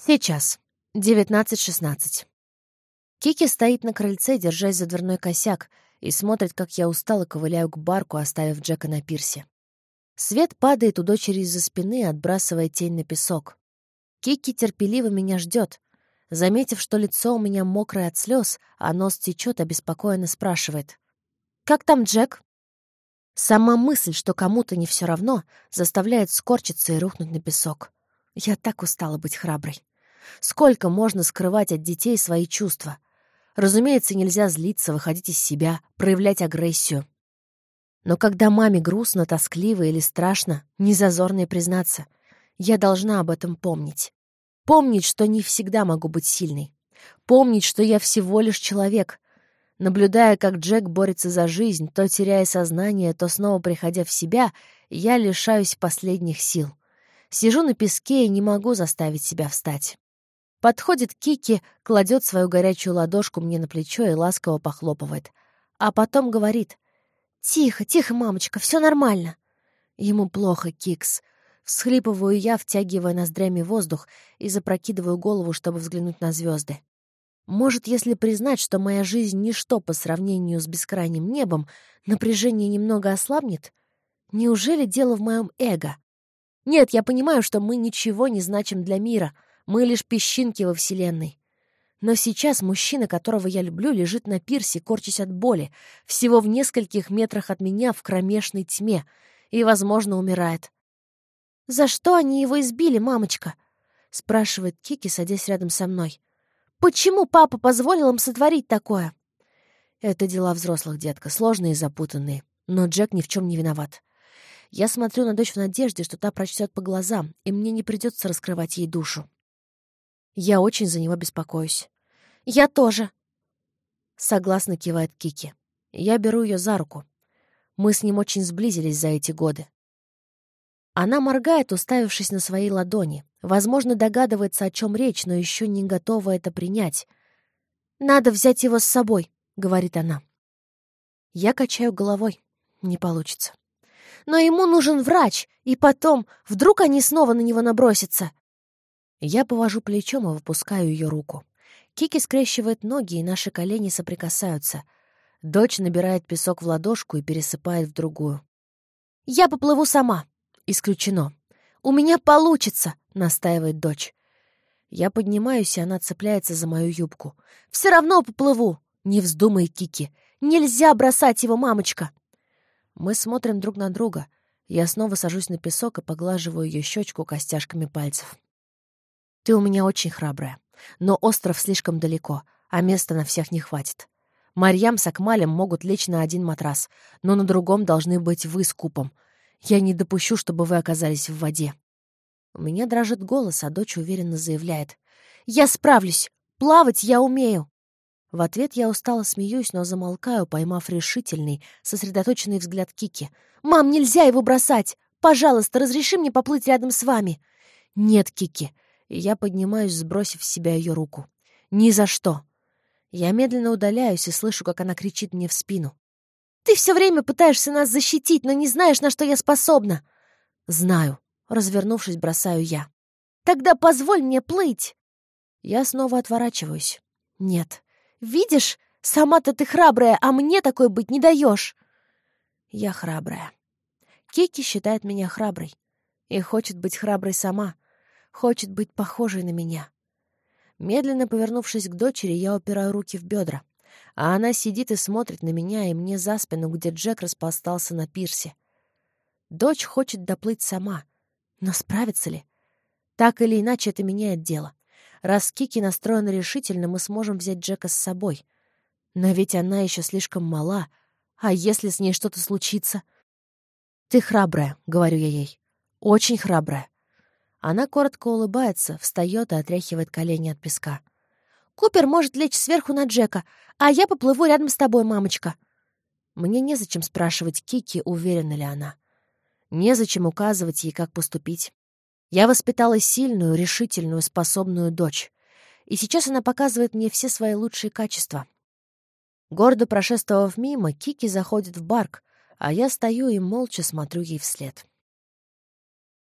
Сейчас. 19.16. Кики стоит на крыльце, держась за дверной косяк, и смотрит, как я устало ковыляю к барку, оставив Джека на пирсе. Свет падает у дочери из-за спины, отбрасывая тень на песок. Кики терпеливо меня ждет. Заметив, что лицо у меня мокрое от слез, а нос течет, обеспокоенно спрашивает. «Как там Джек?» Сама мысль, что кому-то не все равно, заставляет скорчиться и рухнуть на песок. Я так устала быть храброй. Сколько можно скрывать от детей свои чувства? Разумеется, нельзя злиться, выходить из себя, проявлять агрессию. Но когда маме грустно, тоскливо или страшно, не зазорно и признаться, я должна об этом помнить. Помнить, что не всегда могу быть сильной. Помнить, что я всего лишь человек. Наблюдая, как Джек борется за жизнь, то теряя сознание, то снова приходя в себя, я лишаюсь последних сил. Сижу на песке и не могу заставить себя встать. Подходит Кики, кладет свою горячую ладошку мне на плечо и ласково похлопывает. А потом говорит. «Тихо, тихо, мамочка, все нормально». Ему плохо, Кикс. Всхлипываю я, втягивая ноздрями воздух и запрокидываю голову, чтобы взглянуть на звезды. Может, если признать, что моя жизнь — ничто по сравнению с бескрайним небом, напряжение немного ослабнет? Неужели дело в моем эго? Нет, я понимаю, что мы ничего не значим для мира. Мы лишь песчинки во Вселенной. Но сейчас мужчина, которого я люблю, лежит на пирсе, корчась от боли, всего в нескольких метрах от меня в кромешной тьме, и, возможно, умирает. «За что они его избили, мамочка?» — спрашивает Кики, садясь рядом со мной. «Почему папа позволил им сотворить такое?» Это дела взрослых, детка, сложные и запутанные. Но Джек ни в чем не виноват. Я смотрю на дочь в надежде, что та прочтет по глазам, и мне не придется раскрывать ей душу. Я очень за него беспокоюсь. «Я тоже!» Согласно кивает Кики. Я беру ее за руку. Мы с ним очень сблизились за эти годы. Она моргает, уставившись на свои ладони. Возможно, догадывается, о чем речь, но еще не готова это принять. «Надо взять его с собой», — говорит она. Я качаю головой. Не получится но ему нужен врач, и потом, вдруг они снова на него набросятся. Я повожу плечом и выпускаю ее руку. Кики скрещивает ноги, и наши колени соприкасаются. Дочь набирает песок в ладошку и пересыпает в другую. «Я поплыву сама!» «Исключено!» «У меня получится!» — настаивает дочь. Я поднимаюсь, и она цепляется за мою юбку. «Все равно поплыву!» «Не вздумай, Кики! Нельзя бросать его, мамочка!» Мы смотрим друг на друга. Я снова сажусь на песок и поглаживаю ее щечку костяшками пальцев. Ты у меня очень храбрая. Но остров слишком далеко, а места на всех не хватит. Марьям с Акмалем могут лечь на один матрас, но на другом должны быть вы с купом. Я не допущу, чтобы вы оказались в воде. У меня дрожит голос, а дочь уверенно заявляет. «Я справлюсь! Плавать я умею!» В ответ я устало смеюсь, но замолкаю, поймав решительный, сосредоточенный взгляд Кики. «Мам, нельзя его бросать! Пожалуйста, разреши мне поплыть рядом с вами!» «Нет, Кики!» Я поднимаюсь, сбросив с себя ее руку. «Ни за что!» Я медленно удаляюсь и слышу, как она кричит мне в спину. «Ты все время пытаешься нас защитить, но не знаешь, на что я способна!» «Знаю!» Развернувшись, бросаю я. «Тогда позволь мне плыть!» Я снова отворачиваюсь. «Нет, Видишь, сама-то ты храбрая, а мне такой быть не даешь. Я храбрая. Кики считает меня храброй. И хочет быть храброй сама. Хочет быть похожей на меня. Медленно повернувшись к дочери, я упираю руки в бедра. А она сидит и смотрит на меня и мне за спину, где Джек распластался на пирсе. Дочь хочет доплыть сама. Но справится ли? Так или иначе, это меняет дело. Раз Кики настроена решительно, мы сможем взять Джека с собой. Но ведь она еще слишком мала. А если с ней что-то случится? «Ты храбрая», — говорю я ей. «Очень храбрая». Она коротко улыбается, встает и отряхивает колени от песка. «Купер может лечь сверху на Джека, а я поплыву рядом с тобой, мамочка». Мне незачем спрашивать Кики, уверена ли она. Незачем указывать ей, как поступить. Я воспитала сильную, решительную, способную дочь. И сейчас она показывает мне все свои лучшие качества. Гордо прошествовав мимо, Кики заходит в барк, а я стою и молча смотрю ей вслед.